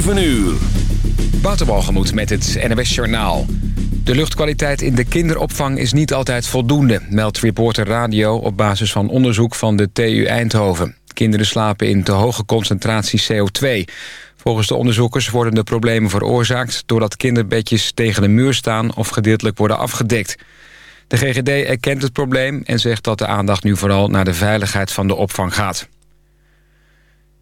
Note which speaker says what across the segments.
Speaker 1: 7 uur.
Speaker 2: Waterbalgemoed met het NWS Journaal. De luchtkwaliteit in de kinderopvang is niet altijd voldoende... meldt Reporter Radio op basis van onderzoek van de TU Eindhoven. Kinderen slapen in te hoge concentratie CO2. Volgens de onderzoekers worden de problemen veroorzaakt... doordat kinderbedjes tegen de muur staan of gedeeltelijk worden afgedekt. De GGD erkent het probleem en zegt dat de aandacht nu vooral... naar de veiligheid van de opvang gaat.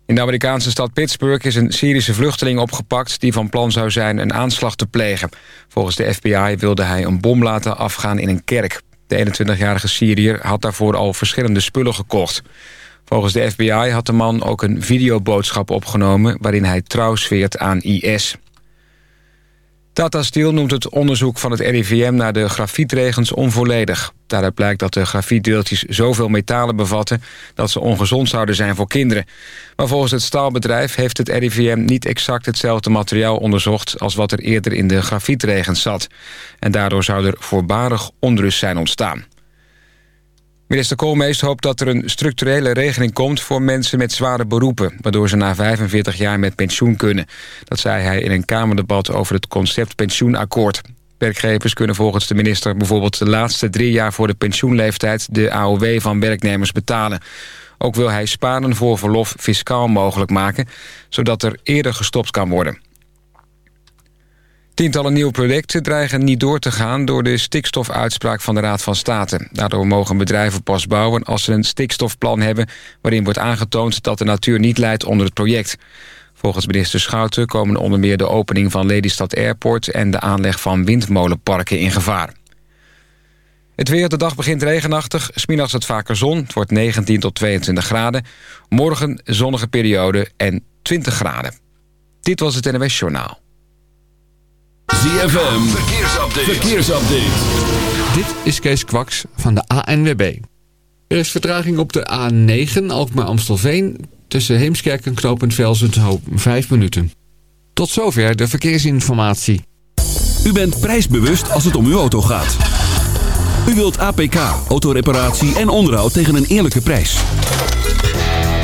Speaker 2: In de Amerikaanse stad Pittsburgh is een Syrische vluchteling opgepakt... die van plan zou zijn een aanslag te plegen. Volgens de FBI wilde hij een bom laten afgaan in een kerk. De 21-jarige Syriër had daarvoor al verschillende spullen gekocht. Volgens de FBI had de man ook een videoboodschap opgenomen... waarin hij trouw zweert aan IS. Tata Steel noemt het onderzoek van het RIVM naar de grafietregens onvolledig. Daaruit blijkt dat de grafietdeeltjes zoveel metalen bevatten... dat ze ongezond zouden zijn voor kinderen. Maar volgens het staalbedrijf heeft het RIVM niet exact hetzelfde materiaal onderzocht... als wat er eerder in de grafietregens zat. En daardoor zou er voorbarig onrust zijn ontstaan. Minister Koolmees hoopt dat er een structurele regeling komt... voor mensen met zware beroepen... waardoor ze na 45 jaar met pensioen kunnen. Dat zei hij in een Kamerdebat over het concept pensioenakkoord. Werkgevers kunnen volgens de minister bijvoorbeeld de laatste drie jaar... voor de pensioenleeftijd de AOW van werknemers betalen. Ook wil hij sparen voor verlof fiscaal mogelijk maken... zodat er eerder gestopt kan worden. Tientallen nieuwe projecten dreigen niet door te gaan... door de stikstofuitspraak van de Raad van State. Daardoor mogen bedrijven pas bouwen als ze een stikstofplan hebben... waarin wordt aangetoond dat de natuur niet leidt onder het project. Volgens minister Schouten komen onder meer de opening van Lelystad Airport... en de aanleg van windmolenparken in gevaar. Het weer, de dag begint regenachtig. Smiddags het vaker zon. Het wordt 19 tot 22 graden. Morgen zonnige periode en 20 graden. Dit was het NWS Journaal.
Speaker 1: ZFM, verkeersupdate. verkeersupdate.
Speaker 3: Dit is Kees Kwaks van de ANWB. Er is vertraging op de A9 Alkmaar-Amstelveen... tussen Heemskerk en Knopend Velsenhoop 5 minuten. Tot zover de verkeersinformatie.
Speaker 1: U bent prijsbewust als het om uw auto gaat. U wilt APK, autoreparatie en onderhoud tegen een eerlijke prijs.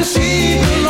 Speaker 4: And she belongs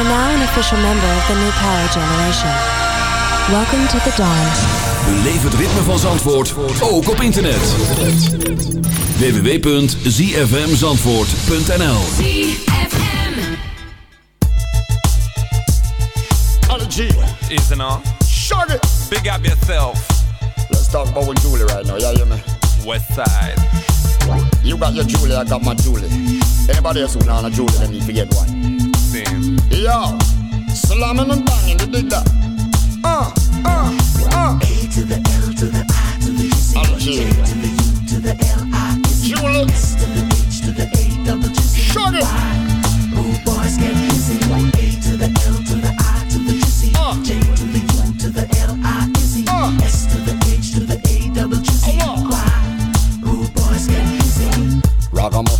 Speaker 5: are
Speaker 6: now an official member of the new power generation. Welcome to the dawn.
Speaker 7: Beleef het ritme van Zandvoort, ook op internet. www.zfmzandvoort.nl
Speaker 8: On G. Easy now. Shut it. Big up yourself. Let's talk about with Julie right now. Yeah, hear me? West side. You got your Julie, I got my Julie. Anybody else who not a Julie, then you forget one. Yo, slamming and banging, you dig that? Uh, uh, uh. A to the L to the I to the. On G. to the U to the L I is S to the H to the A double G. Shut boys get busy. A to the L to the I to the. J to the U to the L I is S to the H to the A double G. Rude boys get busy. Ragamuffin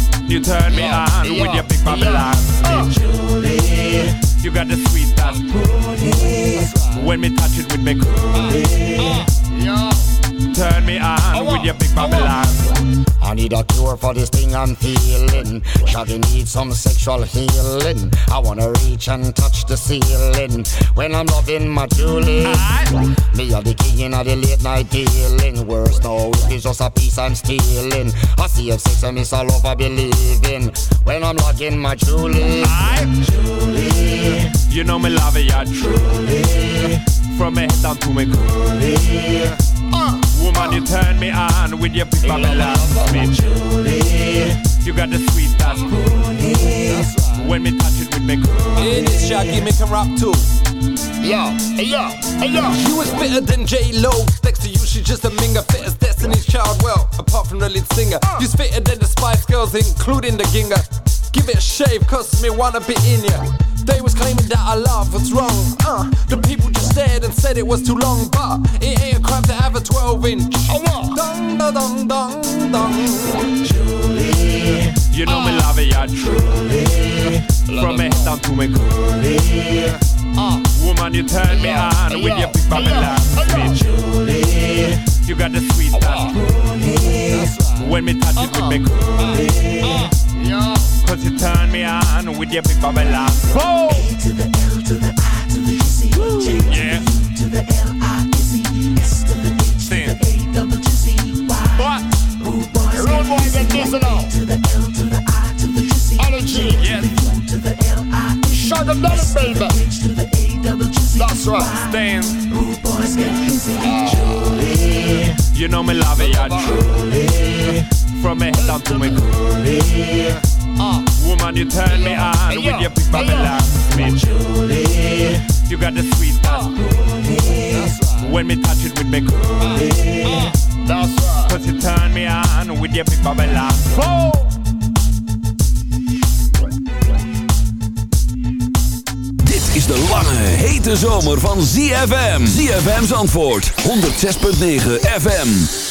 Speaker 9: you turn me on with your big Babylon speech. You got the sweet touch. When me touch it with me coolie. Turn me on with your big Babylon.
Speaker 8: I need a cure for this thing I'm feeling. Shaggy needs some sexual healing. I wanna reach and touch the ceiling when I'm loving my Julie. Me are the king of the late night dealing. Worse no, it's just a piece I'm stealing. I see if sex and miss all over believing when I'm loving my Julie. Julie.
Speaker 9: You know me love it, yeah, truly. From me head down to me coolie. Woman, you turn me on with your big Babylon speech. You got the sweet touch booty. When me touch it with me coolie.
Speaker 4: It is Shaggy, make him rap too.
Speaker 8: Yo, hey yo, hey yo.
Speaker 4: You is fitter than J Lo. Next to you, she's just a minger. Fit as Destiny's Child. Well, apart from the lead singer, you's fitter than the Spice Girls, including the Ginger. Give it a shave, cause me wanna be in ya. They was claiming that I love was wrong. Uh, the people just stared and said it was too long, but it ain't a crime to have a 12 inch. Dong, da, dong, dong, dong.
Speaker 9: Julie. You know me ah. love it, yeah, truly. From me head down to me coolie. Uh, ah. woman, you turn me on with your big Babylon speech. You got the sweet ah. touch booty. When me touch it with me coolie. Cause you turn me on with your big Babylon. Oh! Turn me on
Speaker 8: Hey,
Speaker 9: with
Speaker 8: yo.
Speaker 9: your big
Speaker 8: Hey, yo.
Speaker 9: Babylon speech. Got the sweet booty. When me touch it with me coolie.
Speaker 8: That's right.
Speaker 9: Cause you turn me on with your big. Oh!
Speaker 7: Dit is de lange, hete zomer van ZFM. ZFM's antwoord, 106.9 FM.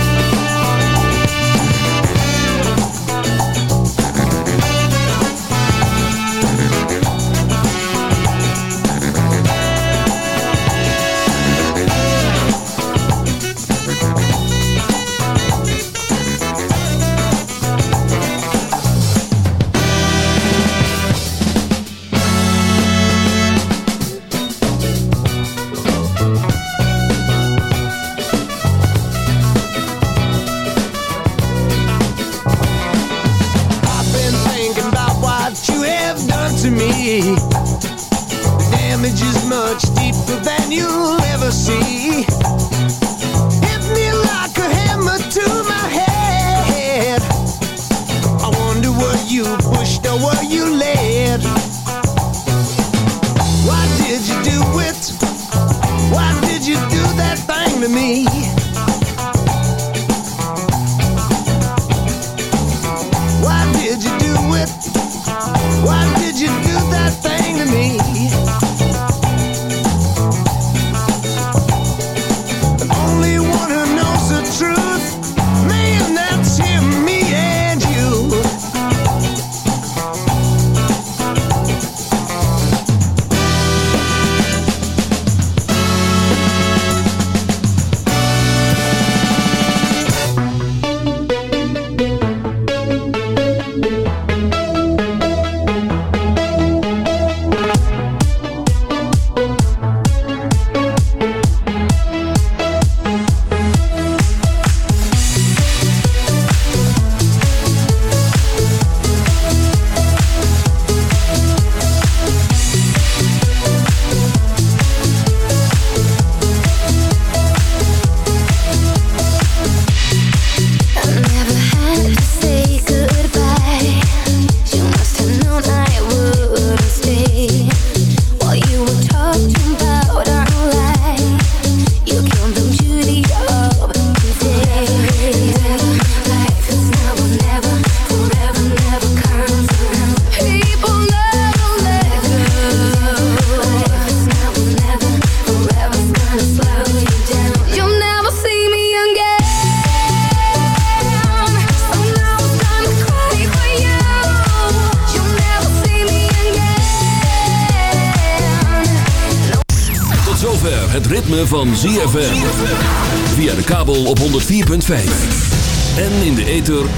Speaker 7: new